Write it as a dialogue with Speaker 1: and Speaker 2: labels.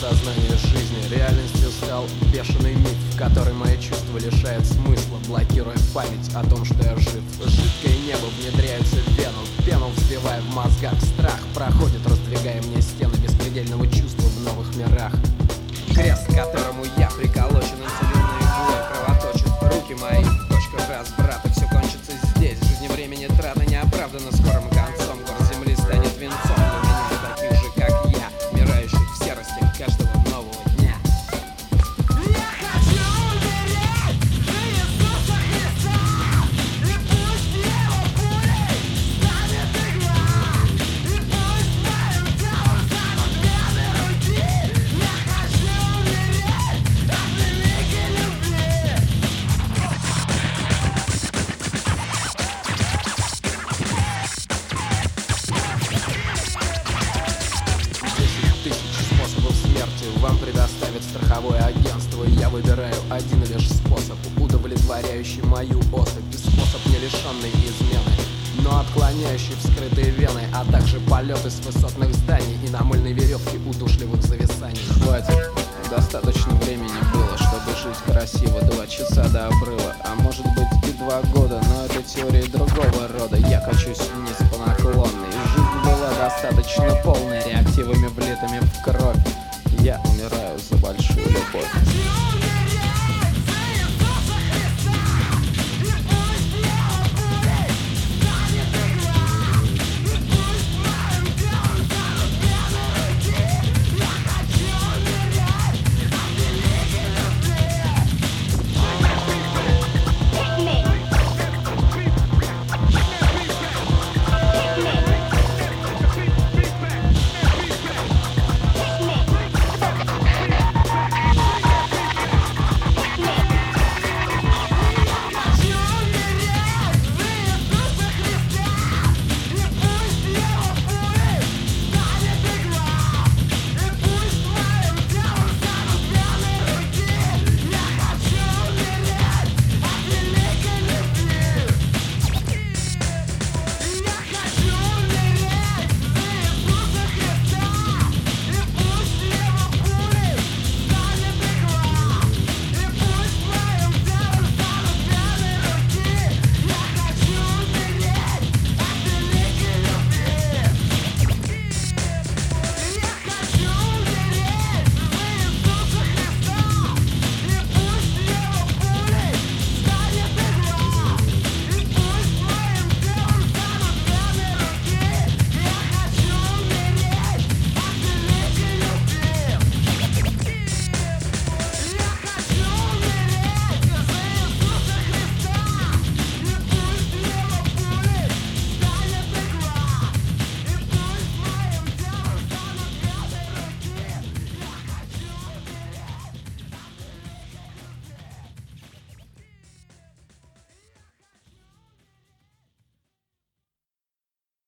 Speaker 1: Сознание жизни. Реальностью стал бешеный миф В который мои чувства лишают смысла Блокируя память о том, что я жив. Жидкое небо внедряется в вену Пену взбивая в мозгах. Страх проходит, раздвигая мне стены Беспредельного чувства в новых мирах. Крест, к которому я приколочен Инсулинной иглой кровоточит Руки мои в точках разбрата Все кончится здесь. Жизни времени трата не оправдана скорым вам предоставит страховое агентство И я выбираю один лишь способ, удовлетворяющий мою особь И способ не лишенный измены но отклоняющий вскрытые вены, а также полеты с высотных зданий и на мыльной веревке удушливых зависаний. Хватит, достаточно времени было, чтобы жить красиво, два часа до обрыва, а может быть и два года, но это теории другого рода. Я качусь вниз по наклонной, жизнь была достаточно полной реактивами